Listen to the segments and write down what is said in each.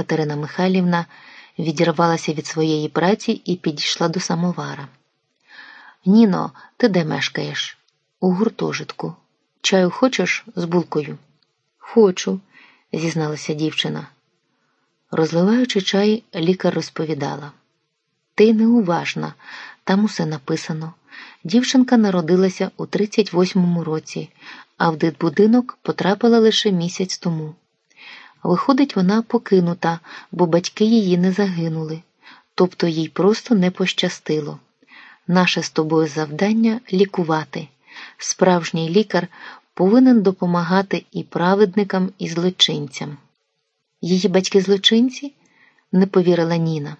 Катерина Михайлівна відірвалася від своєї праці і підійшла до самовара. Ніно, ти де мешкаєш? У гуртожитку. Чаю хочеш з булкою? Хочу, зізналася дівчина. Розливаючи чай, лікар розповідала. Ти неуважна, там усе написано. Дівчинка народилася у 38-му році, а в дитбудинок потрапила лише місяць тому. Виходить, вона покинута, бо батьки її не загинули, тобто їй просто не пощастило. Наше з тобою завдання лікувати. Справжній лікар повинен допомагати і праведникам, і злочинцям. Її батьки злочинці? не повірила Ніна.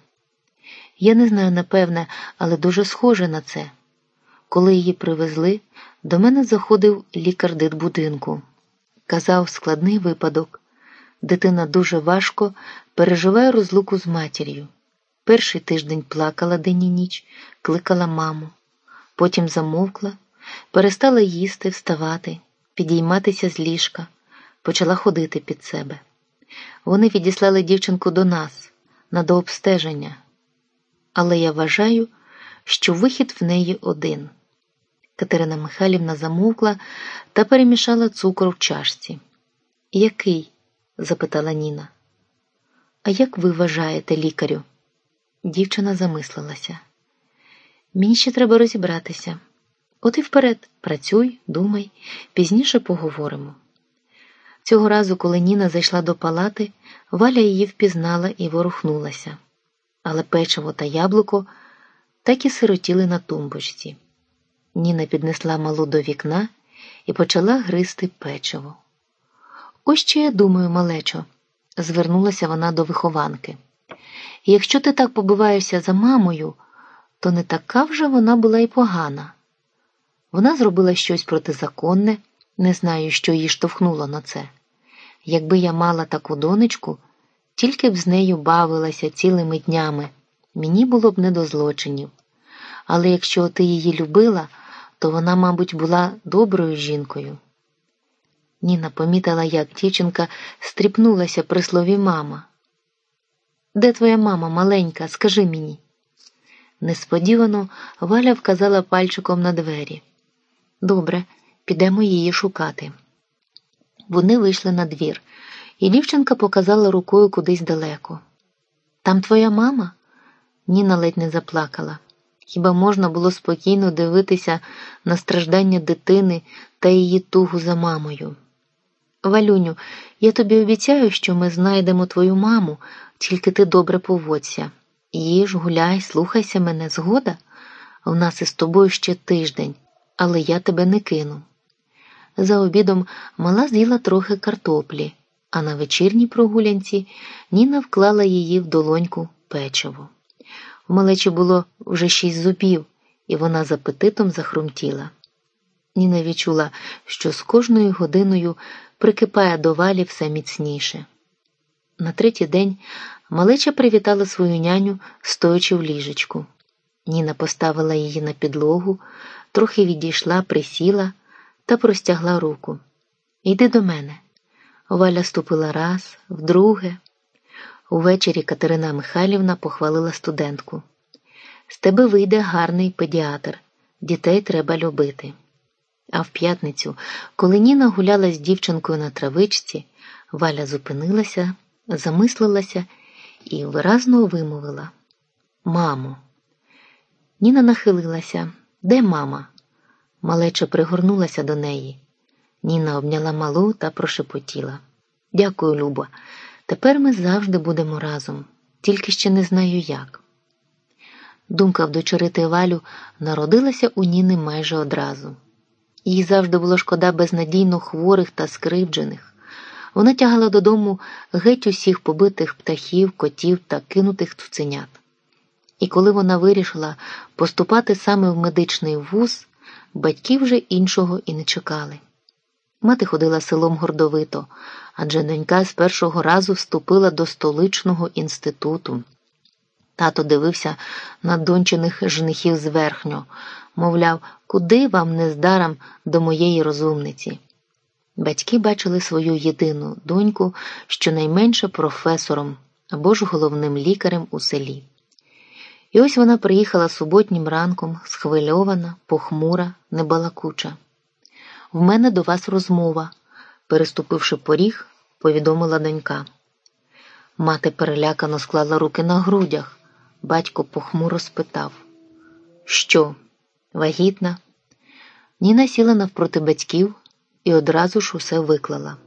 Я не знаю напевне, але дуже схоже на це. Коли її привезли, до мене заходив лікар дитбудинку. Казав складний випадок. Дитина дуже важко переживає розлуку з матір'ю. Перший тиждень плакала день і ніч, кликала маму, потім замовкла, перестала їсти, вставати, підійматися з ліжка, почала ходити під себе. Вони відіслали дівчинку до нас на дообстеження, але я вважаю, що вихід в неї один. Катерина Михайлівна замовкла та перемішала цукор в чашці. Який? Запитала Ніна. А як ви вважаєте, лікарю? Дівчина замислилася. Мені ще треба розібратися. От і вперед, працюй, думай, пізніше поговоримо. Цього разу, коли Ніна зайшла до палати, Валя її впізнала і ворухнулася, але печиво та яблуко так і сиротіли на тумбочці. Ніна піднесла малу до вікна і почала гризти печиво. Ось що я думаю, малечо, звернулася вона до вихованки. Якщо ти так побиваєшся за мамою, то не така вже вона була й погана. Вона зробила щось протизаконне, не знаю, що її штовхнуло на це. Якби я мала таку донечку, тільки б з нею бавилася цілими днями, мені було б не до злочинів. Але якщо ти її любила, то вона, мабуть, була доброю жінкою. Ніна помітила, як дівчинка стріпнулася при слові мама. Де твоя мама маленька, скажи мені? Несподівано Валя вказала пальчиком на двері. Добре, підемо її шукати. Вони вийшли на двір, і дівчинка показала рукою кудись далеко. Там твоя мама? Ніна ледь не заплакала. Хіба можна було спокійно дивитися на страждання дитини та її тугу за мамою? Валюню, я тобі обіцяю, що ми знайдемо твою маму, тільки ти добре поводься. Їж, гуляй, слухайся мене, згода. У нас із тобою ще тиждень, але я тебе не кину. За обідом мала з'їла трохи картоплі, а на вечірній прогулянці Ніна вклала її в долоньку печиво. У малечі було вже шість зубів, і вона з апетитом захрумтіла. Ніна відчула, що з кожною годиною прикипає до валі все міцніше. На третій день малеча привітала свою няню, стоячи в ліжечку. Ніна поставила її на підлогу, трохи відійшла, присіла та простягла руку. Йди до мене. Валя ступила раз, вдруге. Увечері Катерина Михайлівна похвалила студентку. З тебе вийде гарний педіатр, дітей треба любити. А в п'ятницю, коли Ніна гуляла з дівчинкою на травичці, Валя зупинилася, замислилася і виразно вимовила Мамо. Ніна нахилилася. Де мама? Малеча пригорнулася до неї. Ніна обняла малу та прошепотіла. Дякую, Люба. Тепер ми завжди будемо разом, тільки ще не знаю як. Думка вдочерити Валю народилася у Ніни майже одразу. Їй завжди було шкода безнадійно хворих та скривджених. Вона тягала додому геть усіх побитих птахів, котів та кинутих цуценят. І коли вона вирішила поступати саме в медичний вуз, батьки вже іншого і не чекали. Мати ходила селом гордовито, адже донька з першого разу вступила до столичного інституту. Тато дивився на дончених женихів зверхньо, мовляв, куди вам нездарам до моєї розумниці. Батьки бачили свою єдину доньку, щонайменше професором, або ж головним лікарем у селі. І ось вона приїхала суботнім ранком, схвильована, похмура, небалакуча. В мене до вас розмова, переступивши поріг, повідомила донька. Мати перелякано склала руки на грудях. Батько похмуро спитав: Що, вагітна? Ніна сіла навпроти батьків і одразу ж усе виклала.